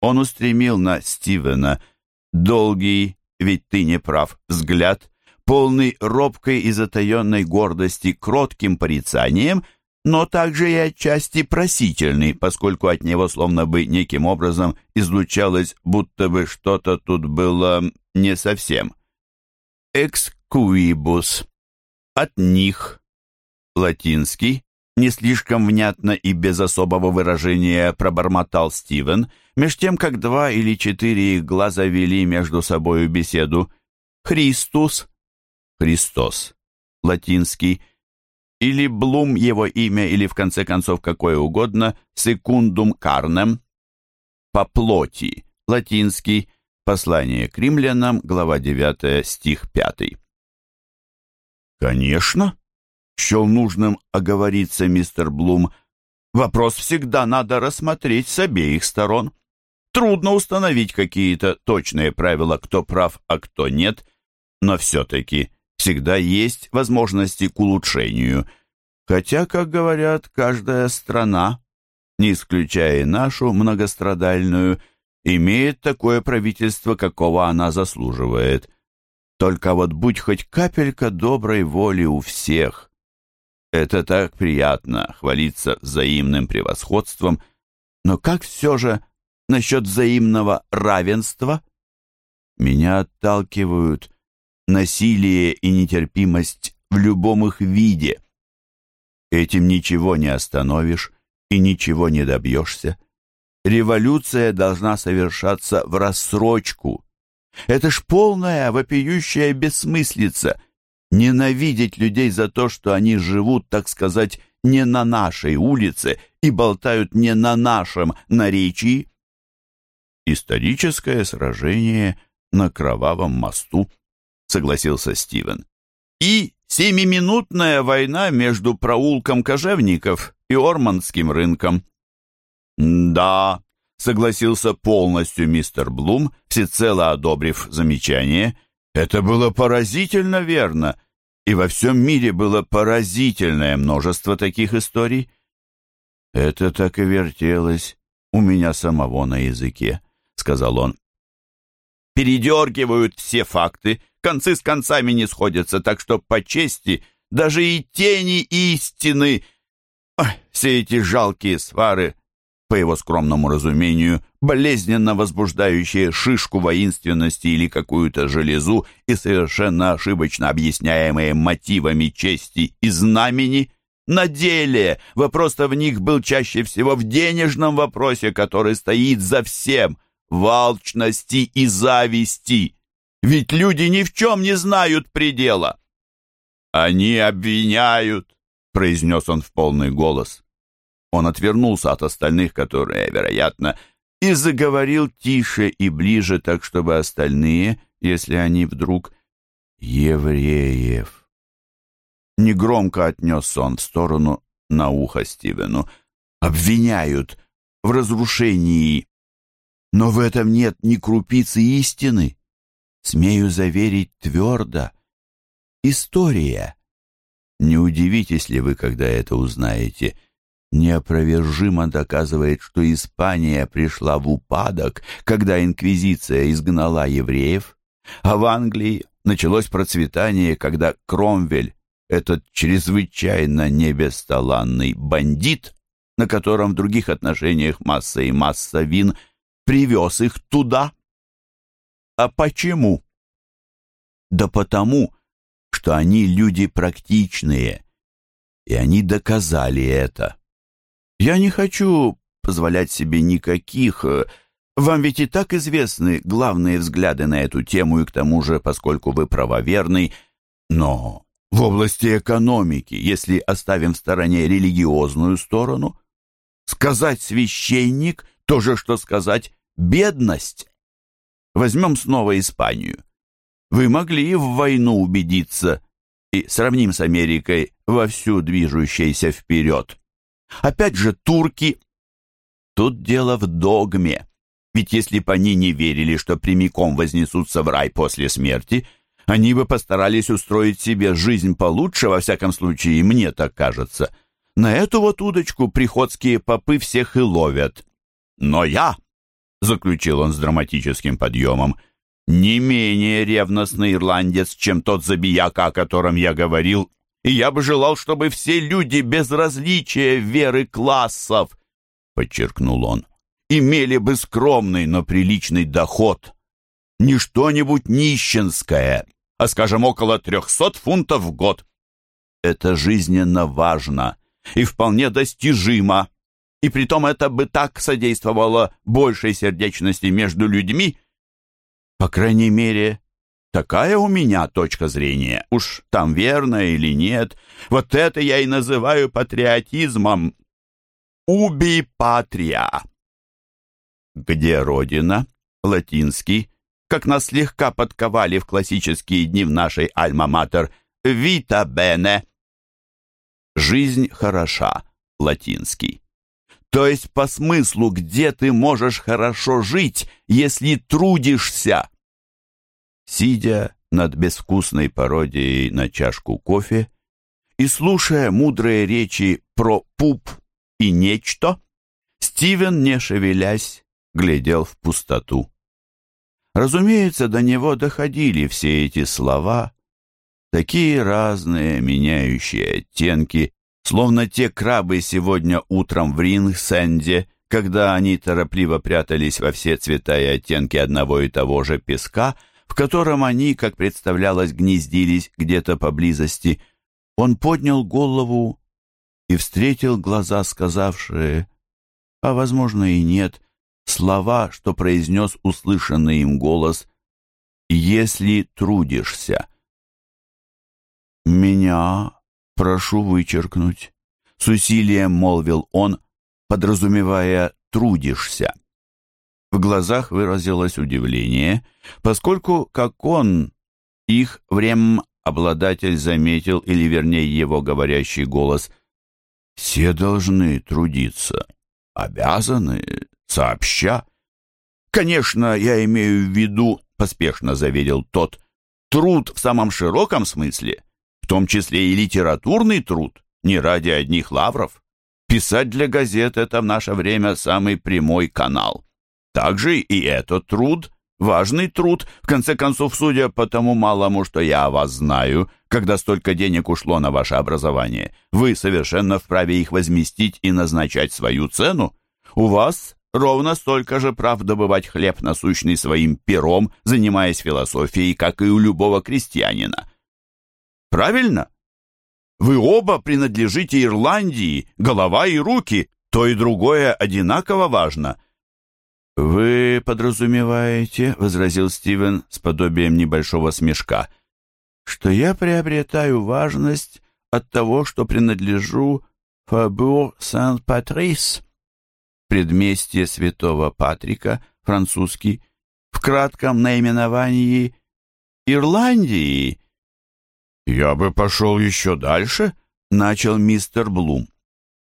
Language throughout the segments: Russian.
Он устремил на Стивена. Долгий, ведь ты не прав, взгляд, полный робкой и затаенной гордости кротким порицанием, но также и отчасти просительный, поскольку от него словно бы неким образом излучалось, будто бы что-то тут было не совсем. «Экскуибус» от них, латинский, не слишком внятно и без особого выражения пробормотал Стивен, меж тем, как два или четыре их глаза вели между собою беседу. «Христус», «Христос», латинский, или Блум его имя, или в конце концов какое угодно, «секундум карнем», «по плоти», латинский, послание к римлянам, глава 9, стих 5. «Конечно», счел нужным оговориться мистер Блум. Вопрос всегда надо рассмотреть с обеих сторон. Трудно установить какие-то точные правила, кто прав, а кто нет, но все-таки всегда есть возможности к улучшению. Хотя, как говорят, каждая страна, не исключая нашу многострадальную, имеет такое правительство, какого она заслуживает. Только вот будь хоть капелька доброй воли у всех, это так приятно, хвалиться взаимным превосходством, но как все же насчет взаимного равенства? Меня отталкивают насилие и нетерпимость в любом их виде. Этим ничего не остановишь и ничего не добьешься. Революция должна совершаться в рассрочку. Это ж полная вопиющая бессмыслица — ненавидеть людей за то, что они живут, так сказать, не на нашей улице и болтают не на нашем наречии. Историческое сражение на Кровавом мосту, согласился Стивен. И семиминутная война между проулком кожевников и Ормандским рынком. Да, согласился полностью мистер Блум, всецело одобрив замечание – это было поразительно верно, и во всем мире было поразительное множество таких историй. «Это так и вертелось у меня самого на языке», — сказал он. «Передергивают все факты, концы с концами не сходятся, так что по чести даже и тени истины...» Ой, все эти жалкие свары по его скромному разумению, болезненно возбуждающие шишку воинственности или какую-то железу и совершенно ошибочно объясняемые мотивами чести и знамени, на деле вопрос-то в них был чаще всего в денежном вопросе, который стоит за всем, в и зависти. Ведь люди ни в чем не знают предела. «Они обвиняют», — произнес он в полный голос. Он отвернулся от остальных, которые, вероятно, и заговорил тише и ближе, так чтобы остальные, если они вдруг евреев. Негромко отнес он в сторону на ухо Стивену. Обвиняют в разрушении. Но в этом нет ни крупицы истины. Смею заверить твердо. История. Не удивитесь ли вы, когда это узнаете — неопровержимо доказывает, что Испания пришла в упадок, когда инквизиция изгнала евреев, а в Англии началось процветание, когда Кромвель, этот чрезвычайно небесталанный бандит, на котором в других отношениях масса и масса вин, привез их туда. А почему? Да потому, что они люди практичные, и они доказали это. Я не хочу позволять себе никаких... Э, вам ведь и так известны главные взгляды на эту тему, и к тому же, поскольку вы правоверный, но в области экономики, если оставим в стороне религиозную сторону, сказать священник — то же, что сказать бедность. Возьмем снова Испанию. Вы могли в войну убедиться и сравним с Америкой вовсю движущейся вперед. Опять же, турки. Тут дело в догме. Ведь если бы они не верили, что прямиком вознесутся в рай после смерти, они бы постарались устроить себе жизнь получше, во всяком случае, мне так кажется. На эту вот удочку приходские попы всех и ловят. Но я заключил он с драматическим подъемом, не менее ревностный ирландец, чем тот забияка, о котором я говорил, и я бы желал, чтобы все люди без различия веры классов, подчеркнул он, имели бы скромный, но приличный доход. Не что-нибудь нищенское, а, скажем, около трехсот фунтов в год. Это жизненно важно и вполне достижимо, и притом это бы так содействовало большей сердечности между людьми. По крайней мере, такая у меня точка зрения. Уж там верно или нет, вот это я и называю патриотизмом. Уби патрия. Где родина? Латинский. Как нас слегка подковали в классические дни в нашей альма-матер. Вита бене. Жизнь хороша. Латинский. То есть по смыслу, где ты можешь хорошо жить, если трудишься? Сидя над безвкусной пародией на чашку кофе и слушая мудрые речи про пуп и нечто, Стивен, не шевелясь, глядел в пустоту. Разумеется, до него доходили все эти слова, такие разные, меняющие оттенки, словно те крабы сегодня утром в Рингсенде, когда они торопливо прятались во все цвета и оттенки одного и того же песка, в котором они, как представлялось, гнездились где-то поблизости. Он поднял голову и встретил глаза, сказавшие, а, возможно, и нет, слова, что произнес услышанный им голос «Если трудишься». «Меня прошу вычеркнуть», — с усилием молвил он, подразумевая «трудишься». В глазах выразилось удивление, поскольку, как он, их врем обладатель заметил, или вернее его говорящий голос, «Все должны трудиться, обязаны, сообща». «Конечно, я имею в виду», — поспешно заверил тот, «труд в самом широком смысле, в том числе и литературный труд, не ради одних лавров. Писать для газет – это в наше время самый прямой канал. Также и этот труд, важный труд, в конце концов, судя по тому малому, что я о вас знаю, когда столько денег ушло на ваше образование, вы совершенно вправе их возместить и назначать свою цену. У вас ровно столько же прав добывать хлеб насущный своим пером, занимаясь философией, как и у любого крестьянина. Правильно? Вы оба принадлежите Ирландии, голова и руки, то и другое одинаково важно. Вы подразумеваете, возразил Стивен с подобием небольшого смешка, что я приобретаю важность от того, что принадлежу Фабур Сент-Патрис, предместье святого Патрика, французский, в кратком наименовании Ирландии, «Я бы пошел еще дальше», — начал мистер Блум.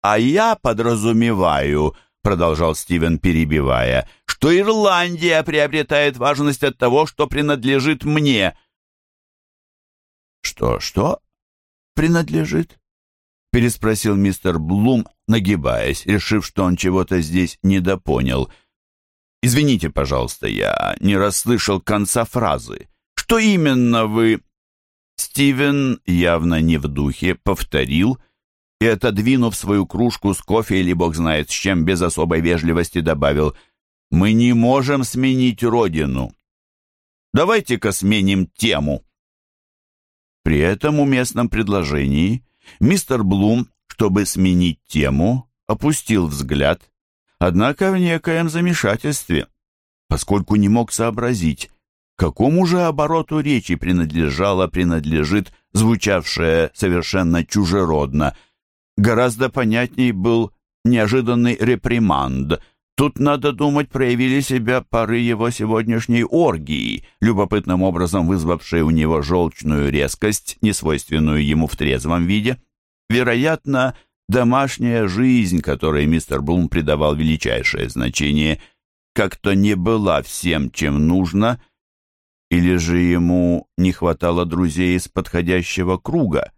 «А я подразумеваю», — продолжал Стивен, перебивая, «что Ирландия приобретает важность от того, что принадлежит мне». «Что-что принадлежит?» — переспросил мистер Блум, нагибаясь, решив, что он чего-то здесь недопонял. «Извините, пожалуйста, я не расслышал конца фразы. Что именно вы...» Стивен, явно не в духе, повторил и, отодвинув свою кружку с кофе или бог знает с чем, без особой вежливости добавил «Мы не можем сменить родину. Давайте-ка сменим тему». При этом уместном предложении мистер Блум, чтобы сменить тему, опустил взгляд, однако в некоем замешательстве, поскольку не мог сообразить, какому же обороту речи принадлежало, принадлежит, звучавшее совершенно чужеродно. Гораздо понятней был неожиданный реприманд. Тут, надо думать, проявили себя пары его сегодняшней оргии, любопытным образом вызвавшей у него желчную резкость, несвойственную ему в трезвом виде. Вероятно, домашняя жизнь, которой мистер Блум придавал величайшее значение, как-то не была всем, чем нужно — или же ему не хватало друзей из подходящего круга?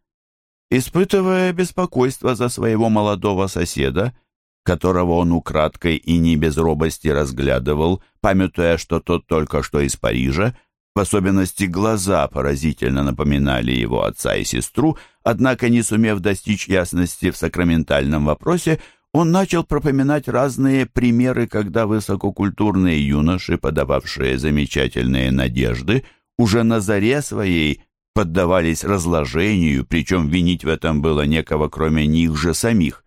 Испытывая беспокойство за своего молодого соседа, которого он украдкой и не без робости разглядывал, памятуя, что тот только что из Парижа, в особенности глаза поразительно напоминали его отца и сестру, однако, не сумев достичь ясности в сакраментальном вопросе, он начал пропоминать разные примеры, когда высококультурные юноши, подававшие замечательные надежды, уже на заре своей поддавались разложению, причем винить в этом было некого, кроме них же самих.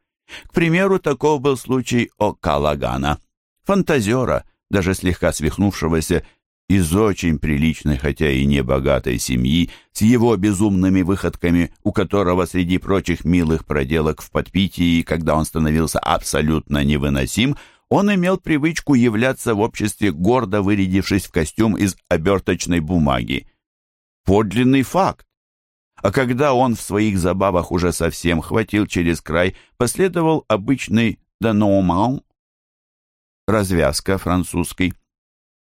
К примеру, таков был случай о Калагана, фантазера, даже слегка свихнувшегося из очень приличной, хотя и не богатой семьи, с его безумными выходками, у которого среди прочих милых проделок в подпитии, когда он становился абсолютно невыносим, он имел привычку являться в обществе, гордо вырядившись в костюм из оберточной бумаги. Подлинный факт. А когда он в своих забавах уже совсем хватил через край, последовал обычный «даноман» — развязка французской —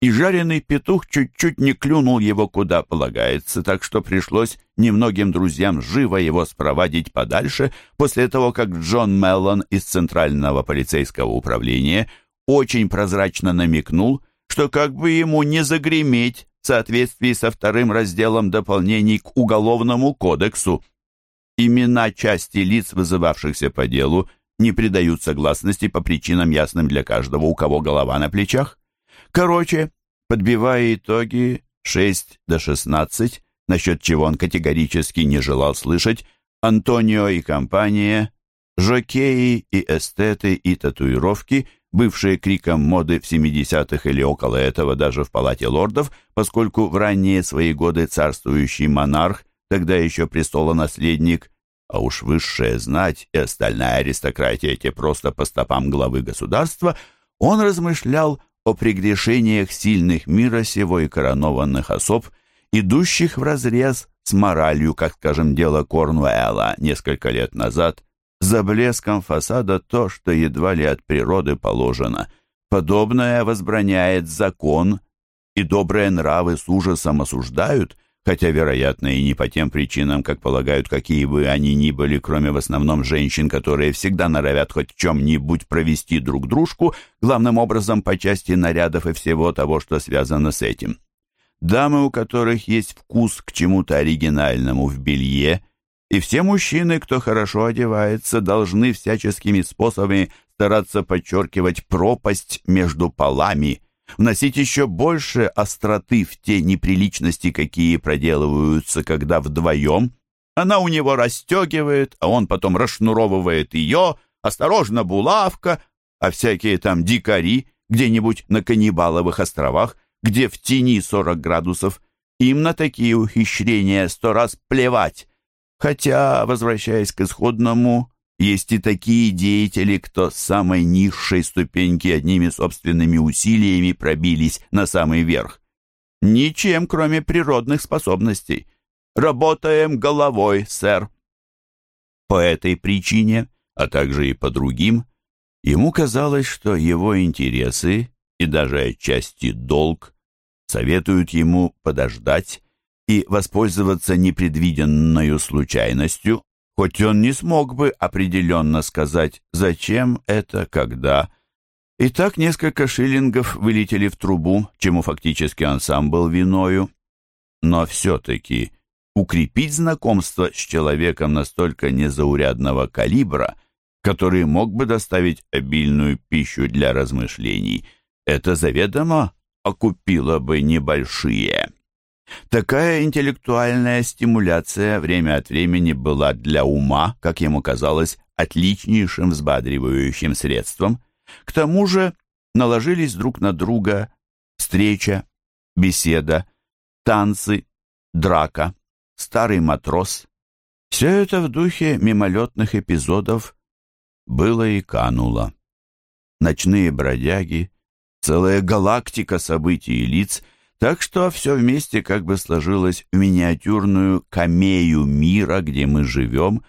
и жареный петух чуть-чуть не клюнул его куда полагается, так что пришлось немногим друзьям живо его спровадить подальше после того, как Джон Меллон из Центрального полицейского управления очень прозрачно намекнул, что как бы ему не загреметь в соответствии со вторым разделом дополнений к Уголовному кодексу. Имена части лиц, вызывавшихся по делу, не придают гласности по причинам ясным для каждого, у кого голова на плечах. Короче, подбивая итоги 6 до 16, насчет чего он категорически не желал слышать, Антонио и компания, жокеи и эстеты и татуировки, бывшие криком моды в 70-х или около этого даже в Палате лордов, поскольку в ранние свои годы царствующий монарх, тогда еще престолонаследник, а уж высшая знать и остальная аристократия те просто по стопам главы государства, он размышлял о прегрешениях сильных мира сего и коронованных особ, идущих вразрез с моралью, как, скажем, дело Корнуэлла несколько лет назад, за блеском фасада то, что едва ли от природы положено. Подобное возбраняет закон, и добрые нравы с ужасом осуждают, хотя, вероятно, и не по тем причинам, как полагают, какие бы они ни были, кроме в основном женщин, которые всегда норовят хоть в чем-нибудь провести друг дружку, главным образом по части нарядов и всего того, что связано с этим. Дамы, у которых есть вкус к чему-то оригинальному в белье, и все мужчины, кто хорошо одевается, должны всяческими способами стараться подчеркивать пропасть между полами – вносить еще больше остроты в те неприличности, какие проделываются, когда вдвоем. Она у него расстегивает, а он потом расшнуровывает ее, осторожно, булавка, а всякие там дикари где-нибудь на каннибаловых островах, где в тени 40 градусов, им на такие ухищрения сто раз плевать. Хотя, возвращаясь к исходному, есть и такие деятели, кто с самой низшей ступеньки одними собственными усилиями пробились на самый верх. Ничем, кроме природных способностей. Работаем головой, сэр. По этой причине, а также и по другим, ему казалось, что его интересы и даже отчасти долг советуют ему подождать и воспользоваться непредвиденной случайностью, хоть он не смог бы определенно сказать, зачем это, когда. И так несколько шиллингов вылетели в трубу, чему фактически он сам был виною. Но все-таки укрепить знакомство с человеком настолько незаурядного калибра, который мог бы доставить обильную пищу для размышлений, это заведомо окупило бы небольшие Такая интеллектуальная стимуляция время от времени была для ума, как ему казалось, отличнейшим взбадривающим средством. К тому же наложились друг на друга встреча, беседа, танцы, драка, старый матрос. Все это в духе мимолетных эпизодов было и кануло. Ночные бродяги, целая галактика событий и лиц — так что все вместе как бы сложилось в миниатюрную камею мира, где мы живем,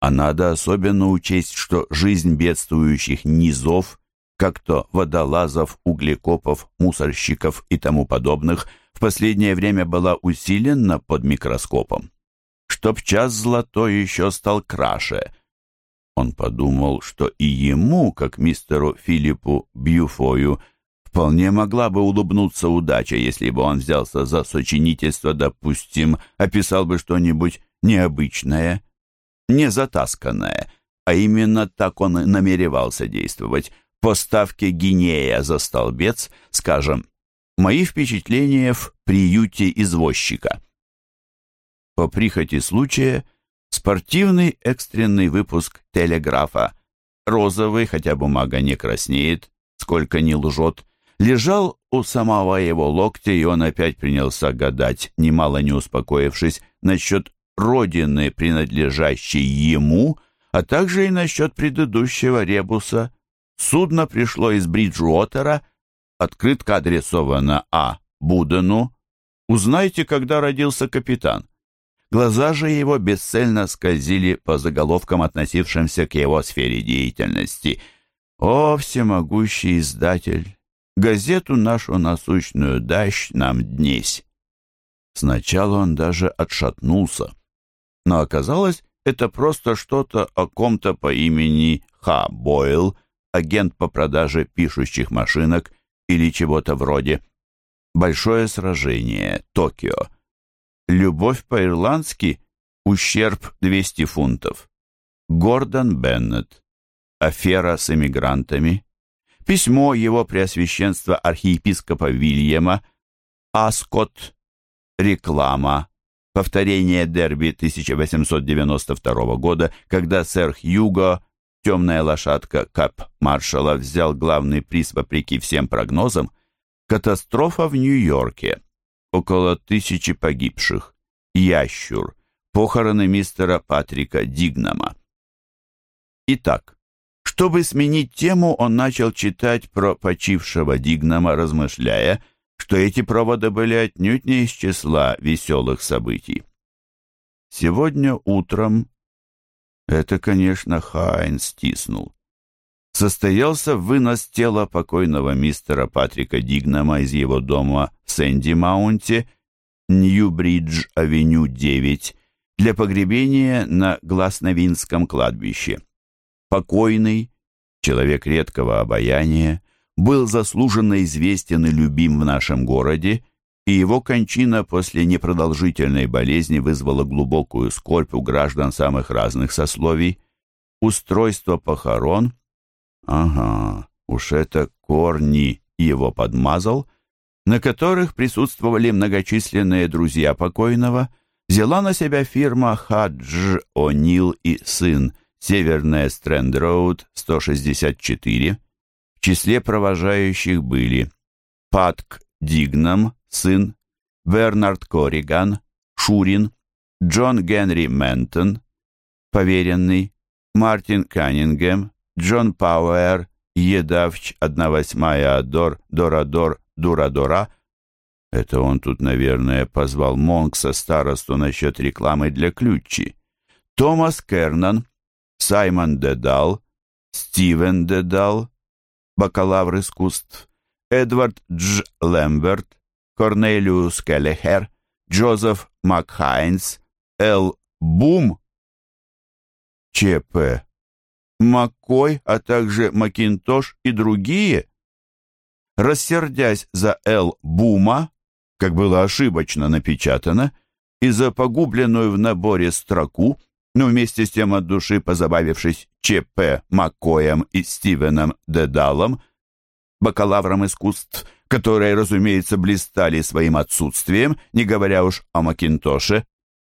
а надо особенно учесть, что жизнь бедствующих низов, как то водолазов, углекопов, мусорщиков и тому подобных, в последнее время была усилена под микроскопом. Чтоб час золотой еще стал краше. Он подумал, что и ему, как мистеру Филиппу Бьюфою, вполне могла бы улыбнуться удача, если бы он взялся за сочинительство, допустим, описал бы что-нибудь необычное, не затасканное, а именно так он и намеревался действовать. По ставке Гинея за столбец, скажем, «Мои впечатления в приюте извозчика». По прихоти случая – Спортивный экстренный выпуск телеграфа, розовый, хотя бумага не краснеет, сколько не лжет, лежал у самого его локтя, и он опять принялся гадать, немало не успокоившись, насчет родины, принадлежащей ему, а также и насчет предыдущего ребуса. Судно пришло из Бриджуотера, открытка адресована А. Будену. Узнайте, когда родился капитан. Глаза же его бесцельно скользили по заголовкам, относившимся к его сфере деятельности. «О, всемогущий издатель! Газету нашу насущную дашь нам днесь!» Сначала он даже отшатнулся, но оказалось, это просто что-то о ком-то по имени Ха Бойл, агент по продаже пишущих машинок или чего-то вроде. Большое сражение, Токио. Любовь по-ирландски ущерб 200 фунтов. Гордон Беннет. Афера с эмигрантами. Письмо его преосвященства архиепископа Вильяма. Аскот. Реклама. Повторение дерби 1892 года, когда сэр Хьюго, темная лошадка Кап Маршала, взял главный приз вопреки всем прогнозам. Катастрофа в Нью-Йорке около тысячи погибших. Ящур. Похороны мистера Патрика Дигнама. Итак, чтобы сменить тему, он начал читать про почившего Дигнама, размышляя, что эти проводы были отнюдь не из числа веселых событий. Сегодня утром это, конечно, Хайн стиснул состоялся вынос тела покойного мистера Патрика Дигнама из его дома в Сэнди-Маунте, Нью-Бридж-авеню 9, для погребения на Гласновинском кладбище. Покойный, человек редкого обаяния, был заслуженно известен и любим в нашем городе, и его кончина после непродолжительной болезни вызвала глубокую скорбь у граждан самых разных сословий. Устройство похорон Ага, уж это корни его подмазал, на которых присутствовали многочисленные друзья покойного, взяла на себя фирма Хадж О'Нил и сын, Северная Стрэнд-Роуд, 164. В числе провожающих были Патк Дигнам, сын, Бернард Кориган, Шурин, Джон Генри Ментон, поверенный, Мартин Каннингем, Джон Пауэр, Едавч, одна восьмая Адор, Дорадор, Дурадора. Это он тут, наверное, позвал Монкса, старосту, насчет рекламы для ключи. Томас Кернан, Саймон Дедал, Стивен Дедал, бакалавр искусств, Эдвард Дж. Лэмберт, Корнелиус Келлехер, Джозеф Макхайнс, Эл Бум, ЧП. Маккой, а также Макинтош и другие, рассердясь за Эл Бума, как было ошибочно напечатано, и за погубленную в наборе строку, но вместе с тем от души позабавившись Ч.П. Маккоем и Стивеном Дедалом, бакалавром искусств, которые, разумеется, блистали своим отсутствием, не говоря уж о Макинтоше,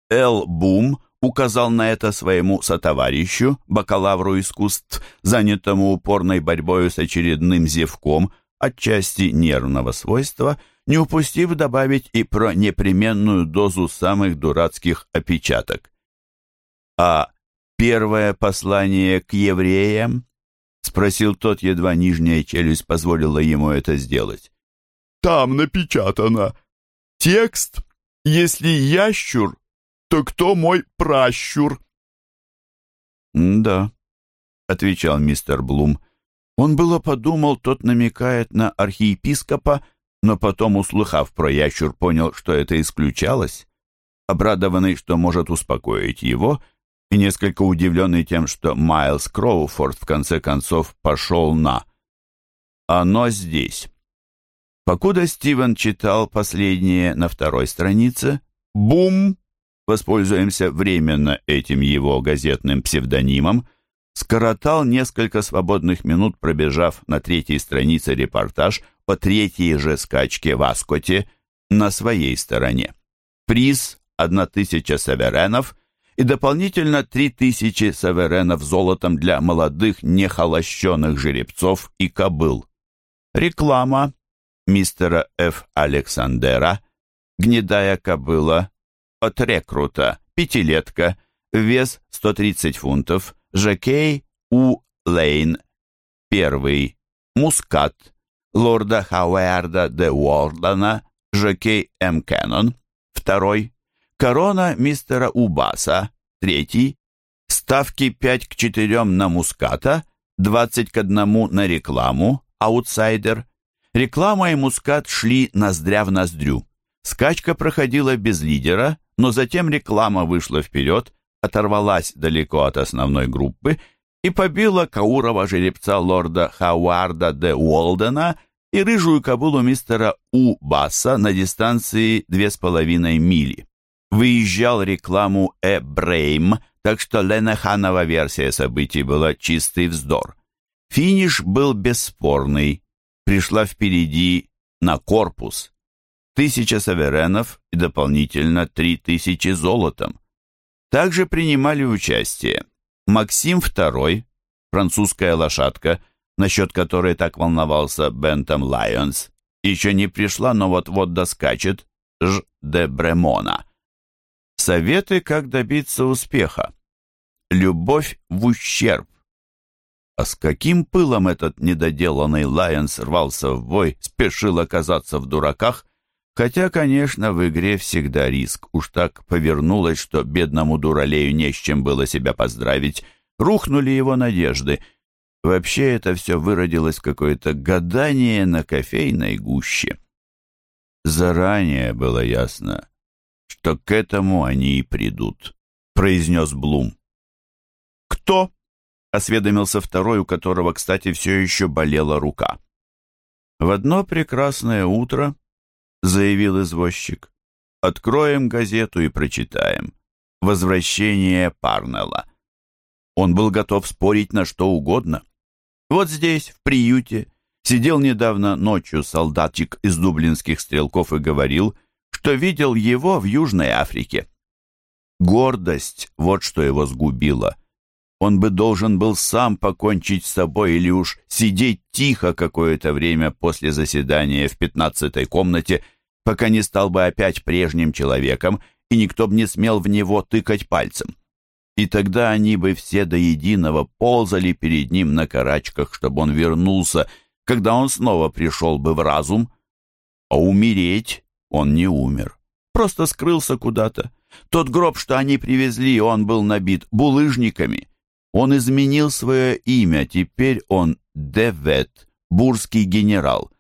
Эл Бум указал на это своему сотоварищу, бакалавру искусств, занятому упорной борьбой с очередным зевком, отчасти нервного свойства, не упустив добавить и про непременную дозу самых дурацких опечаток. «А первое послание к евреям?» — спросил тот, едва нижняя челюсть позволила ему это сделать. «Там напечатано. Текст, если ящур то кто мой пращур?» «Да», — отвечал мистер Блум. Он было подумал, тот намекает на архиепископа, но потом, услыхав про ящур, понял, что это исключалось. Обрадованный, что может успокоить его, и несколько удивленный тем, что Майлз Кроуфорд в конце концов пошел на «Оно здесь». Покуда Стивен читал последнее на второй странице, бум, воспользуемся временно этим его газетным псевдонимом, скоротал несколько свободных минут, пробежав на третьей странице репортаж о третьей же скачке в Аскоте на своей стороне. Приз – одна тысяча саверенов и дополнительно три тысячи саверенов золотом для молодых нехолощенных жеребцов и кобыл. Реклама мистера Ф. Александера, гнедая кобыла, от рекрута, пятилетка, вес 130 фунтов, Жакей У. Лейн, первый, Мускат, лорда Хауэрда де Уордена, Жакей М. Кеннон, второй, Корона мистера Убаса, третий, ставки 5 к 4 на Муската, 20 к 1 на рекламу, аутсайдер, Реклама и мускат шли ноздря в ноздрю. Скачка проходила без лидера, но затем реклама вышла вперед, оторвалась далеко от основной группы и побила Каурова жеребца лорда Хауарда де Уолдена и рыжую кобылу мистера У. Басса на дистанции две с половиной мили. Выезжал рекламу Э. Брейм, так что Ленаханова версия событий была чистый вздор. Финиш был бесспорный, пришла впереди на корпус. Тысяча саверенов и дополнительно три тысячи золотом. Также принимали участие Максим II, французская лошадка, насчет которой так волновался Бентом Лайонс, еще не пришла, но вот-вот доскачет, Ж. де Бремона. Советы, как добиться успеха. Любовь в ущерб. А с каким пылом этот недоделанный Лайонс рвался в бой, спешил оказаться в дураках, хотя, конечно, в игре всегда риск. Уж так повернулось, что бедному дуралею не с чем было себя поздравить. Рухнули его надежды. Вообще это все выродилось в какое-то гадание на кофейной гуще. Заранее было ясно, что к этому они и придут, произнес Блум. «Кто?» — осведомился второй, у которого, кстати, все еще болела рука. «В одно прекрасное утро», — заявил извозчик, — «откроем газету и прочитаем. Возвращение Парнелла». Он был готов спорить на что угодно. Вот здесь, в приюте, сидел недавно ночью солдатчик из дублинских стрелков и говорил, что видел его в Южной Африке. Гордость — вот что его сгубило — он бы должен был сам покончить с собой или уж сидеть тихо какое-то время после заседания в пятнадцатой комнате, пока не стал бы опять прежним человеком, и никто бы не смел в него тыкать пальцем. И тогда они бы все до единого ползали перед ним на карачках, чтобы он вернулся, когда он снова пришел бы в разум. А умереть он не умер, просто скрылся куда-то. Тот гроб, что они привезли, он был набит булыжниками. Он изменил свое имя, теперь он Девет, бурский генерал.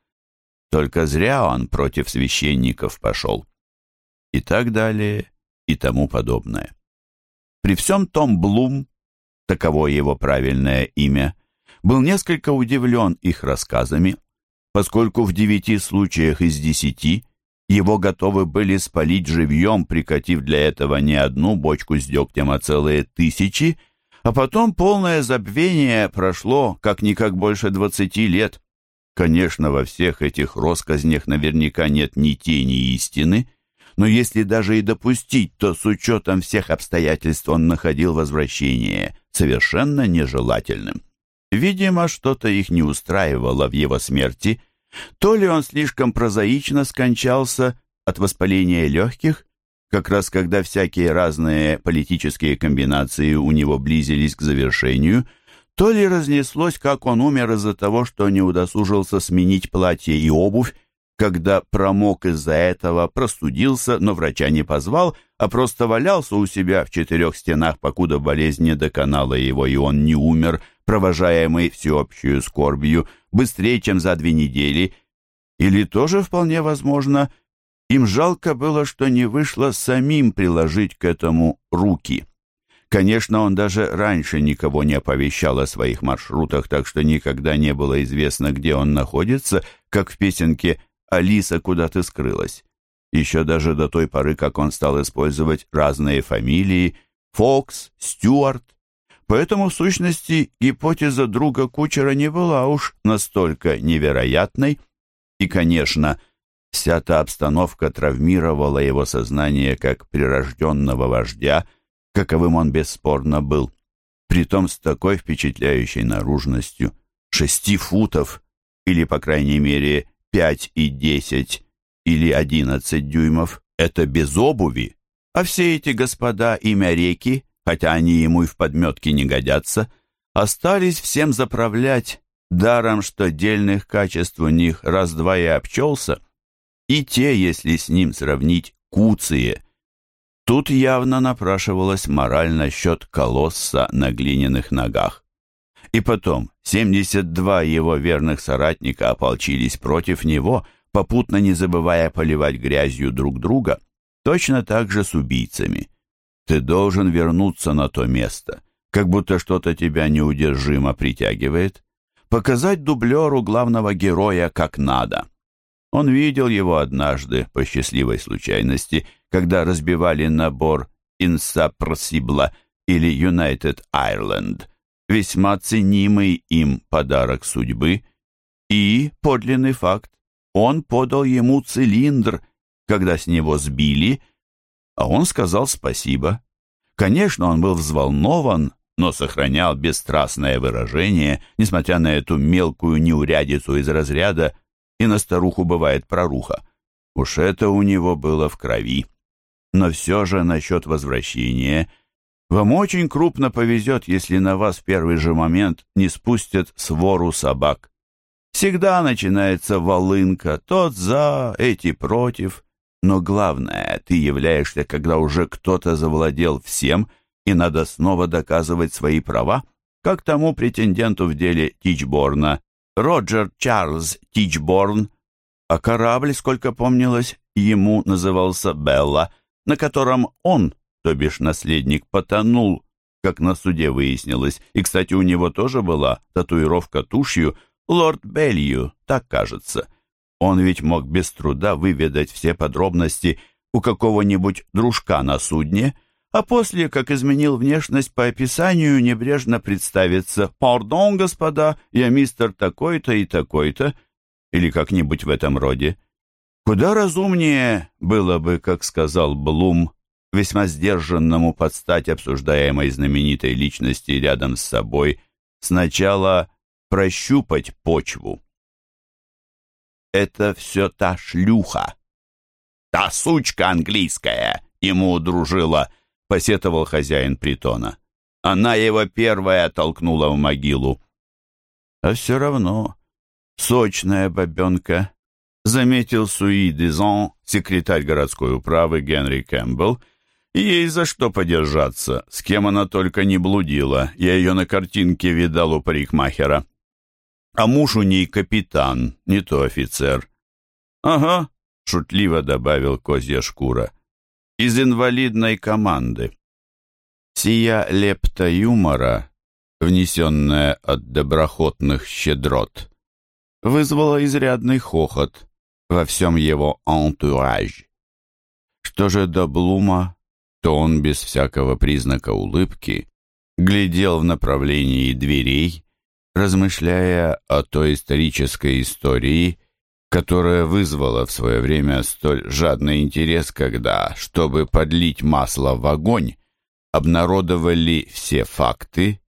Только зря он против священников пошел. И так далее, и тому подобное. При всем том Блум, таково его правильное имя, был несколько удивлен их рассказами, поскольку в девяти случаях из десяти его готовы были спалить живьем, прикатив для этого не одну бочку с дегтем, а целые тысячи, а потом полное забвение прошло как-никак больше двадцати лет. Конечно, во всех этих россказнях наверняка нет ни тени истины, но если даже и допустить, то с учетом всех обстоятельств он находил возвращение совершенно нежелательным. Видимо, что-то их не устраивало в его смерти, то ли он слишком прозаично скончался от воспаления легких, как раз когда всякие разные политические комбинации у него близились к завершению, то ли разнеслось, как он умер из-за того, что не удосужился сменить платье и обувь, когда промок из-за этого, простудился, но врача не позвал, а просто валялся у себя в четырех стенах, покуда болезнь не доконала его, и он не умер, провожаемый всеобщую скорбью, быстрее, чем за две недели, или тоже вполне возможно, им жалко было, что не вышло самим приложить к этому руки. Конечно, он даже раньше никого не оповещал о своих маршрутах, так что никогда не было известно, где он находится, как в песенке «Алиса, куда ты скрылась?». Еще даже до той поры, как он стал использовать разные фамилии «Фокс», «Стюарт». Поэтому, в сущности, гипотеза друга Кучера не была уж настолько невероятной. И, конечно, вся та обстановка травмировала его сознание как прирожденного вождя – каковым он бесспорно был, притом с такой впечатляющей наружностью, шести футов, или, по крайней мере, пять и десять, или одиннадцать дюймов, это без обуви, а все эти господа имя реки, хотя они ему и в подметке не годятся, остались всем заправлять, даром, что дельных качеств у них раз-два и обчелся, и те, если с ним сравнить, куцые – Тут явно напрашивалась мораль насчет колосса на глиняных ногах. И потом 72 его верных соратника ополчились против него, попутно не забывая поливать грязью друг друга, точно так же с убийцами. Ты должен вернуться на то место, как будто что-то тебя неудержимо притягивает, показать дублеру главного героя как надо. Он видел его однажды по счастливой случайности – когда разбивали набор «Инсапрсибла» или «Юнайтед Айрленд», весьма ценимый им подарок судьбы, и, подлинный факт, он подал ему цилиндр, когда с него сбили, а он сказал спасибо. Конечно, он был взволнован, но сохранял бесстрастное выражение, несмотря на эту мелкую неурядицу из разряда «и на старуху бывает проруха». Уж это у него было в крови. Но все же насчет возвращения вам очень крупно повезет, если на вас в первый же момент не спустят свору собак. Всегда начинается волынка, тот за, эти против. Но главное, ты являешься, когда уже кто-то завладел всем, и надо снова доказывать свои права, как тому претенденту в деле Тичборна, Роджер Чарльз Тичборн, а корабль, сколько помнилось, ему назывался «Белла», на котором он, то бишь наследник, потонул, как на суде выяснилось. И, кстати, у него тоже была татуировка тушью «Лорд Белью», так кажется. Он ведь мог без труда выведать все подробности у какого-нибудь дружка на судне, а после, как изменил внешность по описанию, небрежно представиться «Пардон, господа, я мистер такой-то и такой-то» или как-нибудь в этом роде. Куда разумнее было бы, как сказал Блум, весьма сдержанному подстать обсуждаемой знаменитой личности рядом с собой, сначала прощупать почву. «Это все та шлюха!» «Та сучка английская!» ему удружила, посетовал хозяин притона. Она его первая толкнула в могилу. А все равно сочная бабенка, заметил Суи Дизон, секретарь городской управы Генри Кэмпбелл, ей за что подержаться, с кем она только не блудила, я ее на картинке видал у парикмахера. А муж у ней капитан, не то офицер. «Ага», — шутливо добавил козья шкура, — «из инвалидной команды». Сия лепта юмора, внесенная от доброхотных щедрот, вызвала изрядный хохот, во всем его антураж. Что же до Блума, то он без всякого признака улыбки глядел в направлении дверей, размышляя о той исторической истории, которая вызвала в свое время столь жадный интерес, когда, чтобы подлить масло в огонь, обнародовали все факты,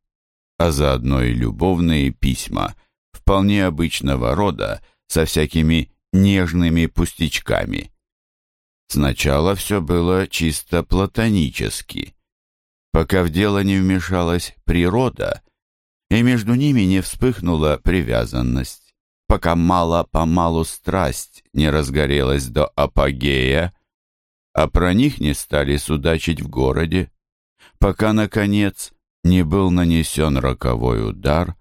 а заодно и любовные письма, вполне обычного рода, со всякими нежными пустячками. Сначала все было чисто платонически, пока в дело не вмешалась природа, и между ними не вспыхнула привязанность, пока мало-помалу страсть не разгорелась до апогея, а про них не стали судачить в городе, пока, наконец, не был нанесен роковой удар,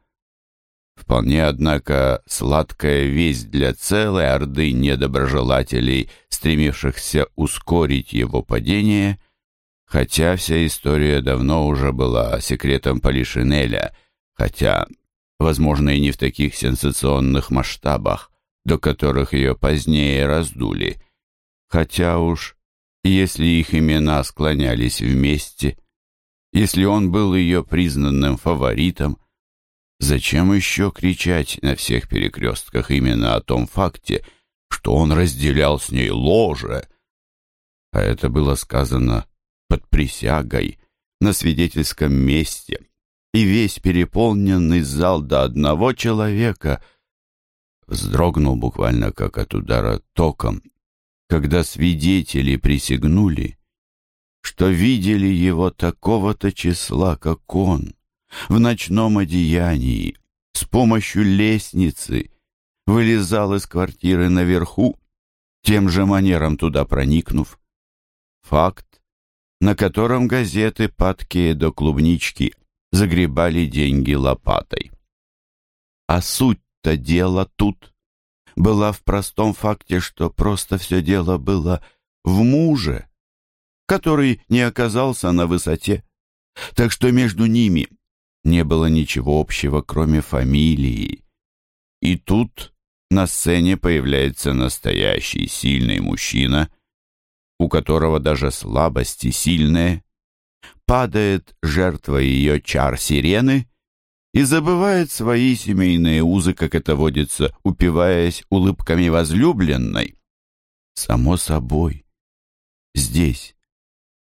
Вполне, однако, сладкая весть для целой орды недоброжелателей, стремившихся ускорить его падение, Хотя вся история давно уже была секретом Полишинеля, хотя, возможно, и не в таких сенсационных масштабах, до которых ее позднее раздули. Хотя уж, если их имена склонялись вместе, если он был ее признанным фаворитом, зачем еще кричать на всех перекрестках именно о том факте, что он разделял с ней ложе? А это было сказано под присягой, на свидетельском месте, и весь переполненный зал до одного человека вздрогнул буквально как от удара током, когда свидетели присягнули, что видели его такого-то числа, как он, в ночном одеянии, с помощью лестницы, вылезал из квартиры наверху, тем же манером туда проникнув. Факт, на котором газеты, падкие до клубнички, загребали деньги лопатой. А суть-то дела тут была в простом факте, что просто все дело было в муже, который не оказался на высоте. Так что между ними не было ничего общего, кроме фамилии. И тут на сцене появляется настоящий сильный мужчина, у которого даже слабости сильные, падает жертва ее чар сирены и забывает свои семейные узы, как это водится, упиваясь улыбками возлюбленной. Само собой, здесь,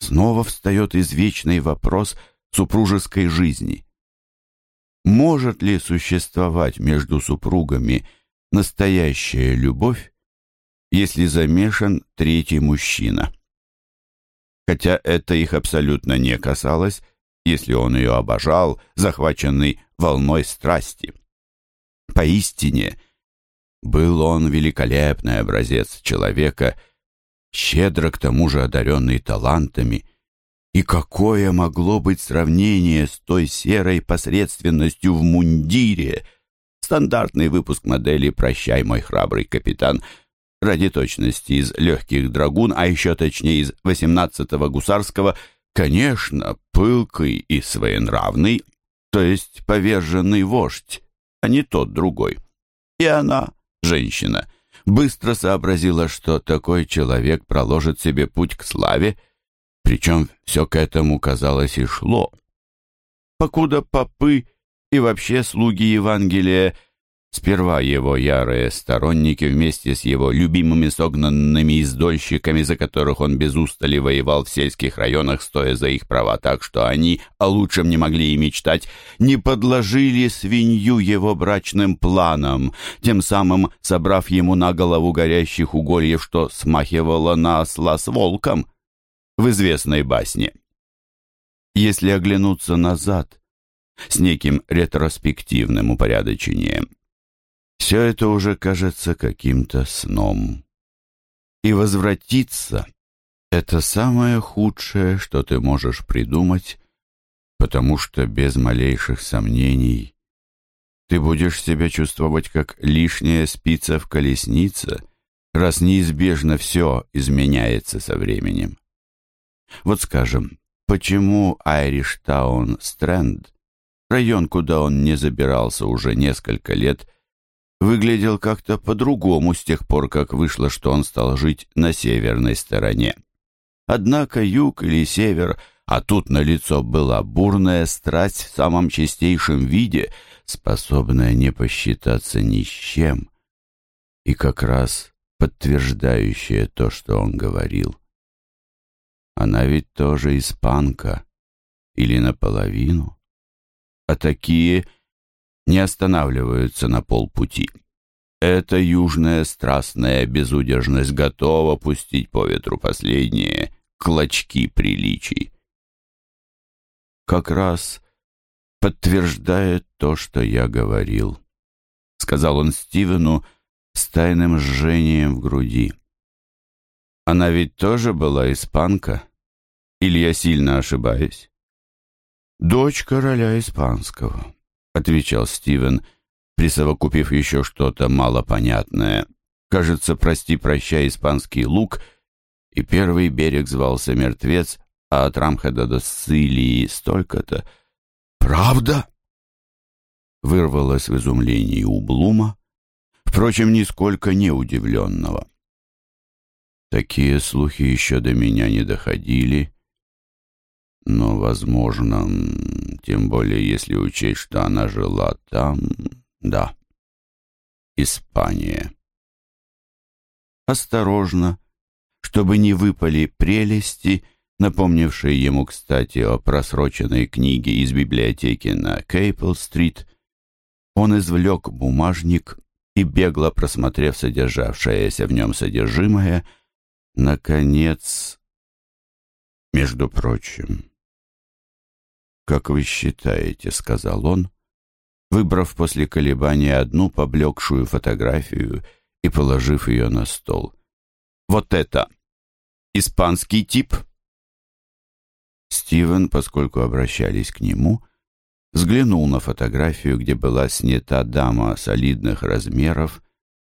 снова встает извечный вопрос супружеской жизни. Может ли существовать между супругами настоящая любовь, если замешан третий мужчина? Хотя это их абсолютно не касалось, если он ее обожал, захваченный волной страсти. Поистине, был он великолепный образец человека — щедро к тому же одаренный талантами. И какое могло быть сравнение с той серой посредственностью в мундире? Стандартный выпуск модели «Прощай, мой храбрый капитан» ради точности из легких драгун, а еще точнее из 18-го гусарского, конечно, пылкий и своенравный, то есть поверженный вождь, а не тот другой. И она, женщина, быстро сообразила, что такой человек проложит себе путь к славе, причем все к этому, казалось, и шло. Покуда попы и вообще слуги Евангелия Сперва его ярые сторонники вместе с его любимыми согнанными издольщиками, за которых он без устали воевал в сельских районах, стоя за их права так, что они о лучшем не могли и мечтать, не подложили свинью его брачным планам, тем самым собрав ему на голову горящих угольев, что смахивало на осла с волком в известной басне. Если оглянуться назад с неким ретроспективным упорядочением, все это уже кажется каким-то сном. И возвратиться — это самое худшее, что ты можешь придумать, потому что без малейших сомнений ты будешь себя чувствовать как лишняя спица в колеснице, раз неизбежно все изменяется со временем. Вот скажем, почему Айриштаун Стрэнд, район, куда он не забирался уже несколько лет, выглядел как-то по-другому с тех пор, как вышло, что он стал жить на северной стороне. Однако юг или север, а тут на лицо была бурная страсть в самом чистейшем виде, способная не посчитаться ни с чем, и как раз подтверждающая то, что он говорил. Она ведь тоже испанка, или наполовину, а такие не останавливаются на полпути. Эта южная страстная безудержность готова пустить по ветру последние клочки приличий. Как раз подтверждает то, что я говорил, сказал он Стивену с тайным жжением в груди. Она ведь тоже была испанка? Или я сильно ошибаюсь? Дочь короля испанского. — отвечал Стивен, присовокупив еще что-то малопонятное. Кажется, «Прости, прощай, испанский лук», и первый берег звался «Мертвец», а от Рамхеда до Сцилии столько-то. «Правда?» Вырвалось в изумлении у Блума, впрочем, нисколько не удивленного. Такие слухи еще до меня не доходили, но, возможно, тем более если учесть, что она жила там, да, Испания. Осторожно, чтобы не выпали прелести, напомнившие ему, кстати, о просроченной книге из библиотеки на Кейпл-стрит, он извлек бумажник и, бегло просмотрев содержавшееся в нем содержимое, наконец, между прочим, «Как вы считаете», — сказал он, выбрав после колебания одну поблекшую фотографию и положив ее на стол. «Вот это! Испанский тип!» Стивен, поскольку обращались к нему, взглянул на фотографию, где была снята дама солидных размеров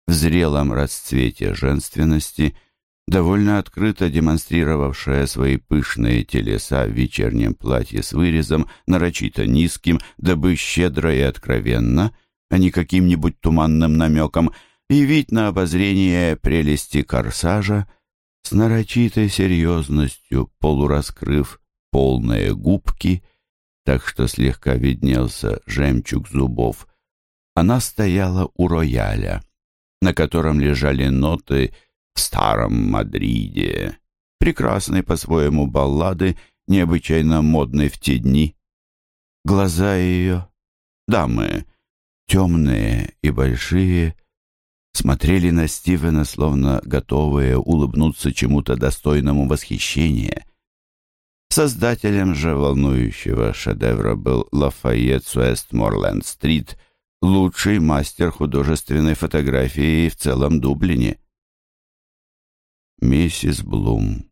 в зрелом расцвете женственности — довольно открыто демонстрировавшая свои пышные телеса в вечернем платье с вырезом, нарочито низким, дабы щедро и откровенно, а не каким-нибудь туманным намеком, явить на обозрение прелести корсажа, с нарочитой серьезностью полураскрыв полные губки, так что слегка виднелся жемчуг зубов, она стояла у рояля, на котором лежали ноты — в старом Мадриде. Прекрасной по-своему баллады, необычайно модной в те дни. Глаза ее, дамы, темные и большие, смотрели на Стивена, словно готовые улыбнуться чему-то достойному восхищения. Создателем же волнующего шедевра был Лафайет с Уэстморленд-стрит, лучший мастер художественной фотографии в целом Дублине миссис Блум.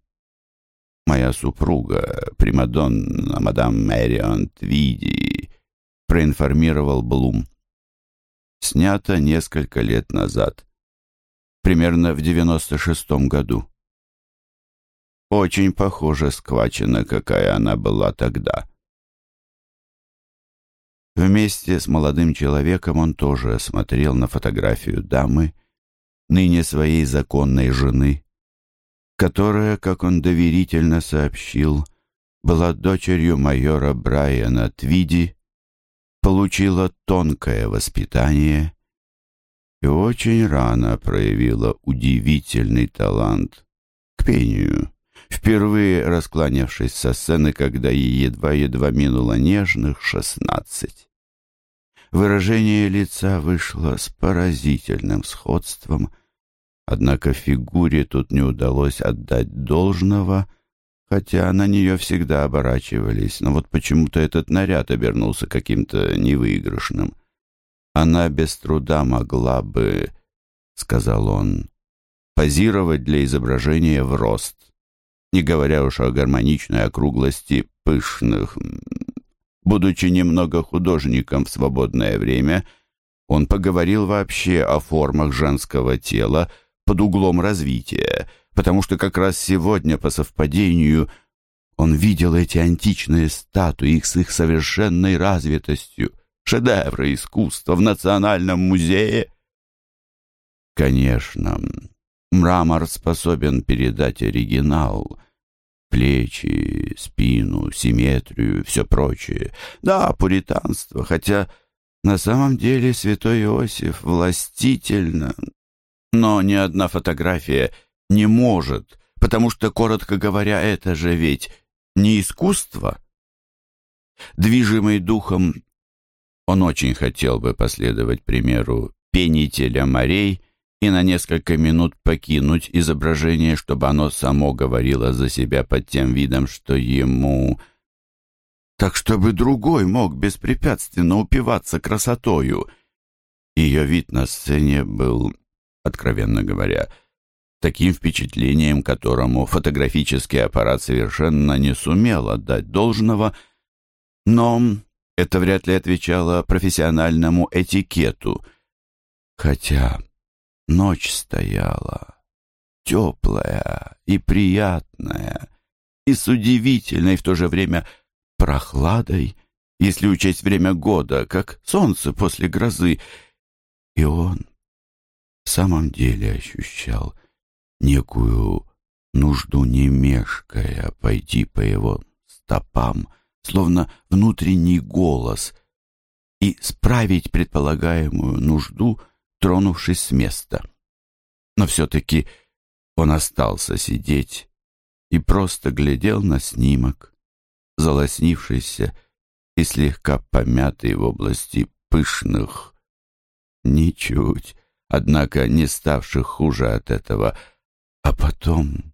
Моя супруга, Примадонна мадам Мэрион Твиди, проинформировал Блум. Снято несколько лет назад, примерно в девяносто шестом году. Очень похоже сквачена, какая она была тогда. Вместе с молодым человеком он тоже смотрел на фотографию дамы, ныне своей законной жены, которая, как он доверительно сообщил, была дочерью майора Брайана Твиди, получила тонкое воспитание и очень рано проявила удивительный талант к пению, впервые раскланявшись со сцены, когда ей едва-едва минуло нежных шестнадцать. Выражение лица вышло с поразительным сходством – Однако фигуре тут не удалось отдать должного, хотя на нее всегда оборачивались, но вот почему-то этот наряд обернулся каким-то невыигрышным. Она без труда могла бы, — сказал он, — позировать для изображения в рост, не говоря уж о гармоничной округлости пышных. Будучи немного художником в свободное время, он поговорил вообще о формах женского тела, под углом развития, потому что как раз сегодня, по совпадению, он видел эти античные статуи их с их совершенной развитостью, шедевры искусства в Национальном музее. Конечно, мрамор способен передать оригинал, плечи, спину, симметрию, все прочее. Да, пуританство, хотя на самом деле святой Иосиф властительно, но ни одна фотография не может, потому что, коротко говоря, это же ведь не искусство. Движимый духом, он очень хотел бы последовать примеру пенителя морей и на несколько минут покинуть изображение, чтобы оно само говорило за себя под тем видом, что ему... Так чтобы другой мог беспрепятственно упиваться красотою. Ее вид на сцене был откровенно говоря, таким впечатлением, которому фотографический аппарат совершенно не сумел отдать должного, но это вряд ли отвечало профессиональному этикету. Хотя ночь стояла теплая и приятная, и с удивительной в то же время прохладой, если учесть время года, как солнце после грозы. И он самом деле ощущал некую нужду не мешкая пойти по его стопам, словно внутренний голос, и справить предполагаемую нужду, тронувшись с места. Но все-таки он остался сидеть и просто глядел на снимок, залоснившийся и слегка помятый в области пышных, ничуть, однако не ставших хуже от этого, а потом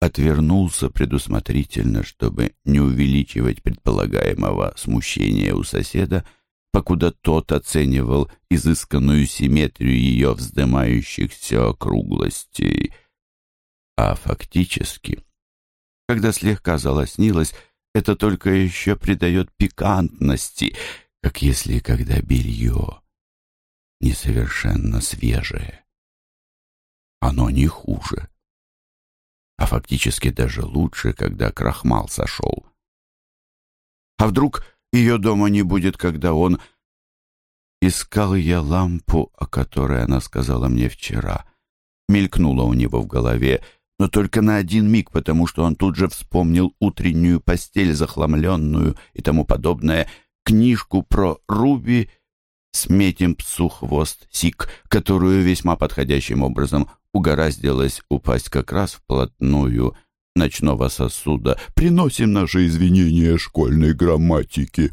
отвернулся предусмотрительно, чтобы не увеличивать предполагаемого смущения у соседа, покуда тот оценивал изысканную симметрию ее вздымающихся округлостей. А фактически, когда слегка залоснилось, это только еще придает пикантности, как если когда белье несовершенно свежее. Оно не хуже, а фактически даже лучше, когда крахмал сошел. А вдруг ее дома не будет, когда он... Искал я лампу, о которой она сказала мне вчера. Мелькнула у него в голове, но только на один миг, потому что он тут же вспомнил утреннюю постель, захламленную и тому подобное, книжку про Руби «Сметим псу хвост Сик», которую весьма подходящим образом угораздилось упасть как раз вплотную ночного сосуда. «Приносим наши извинения школьной грамматике».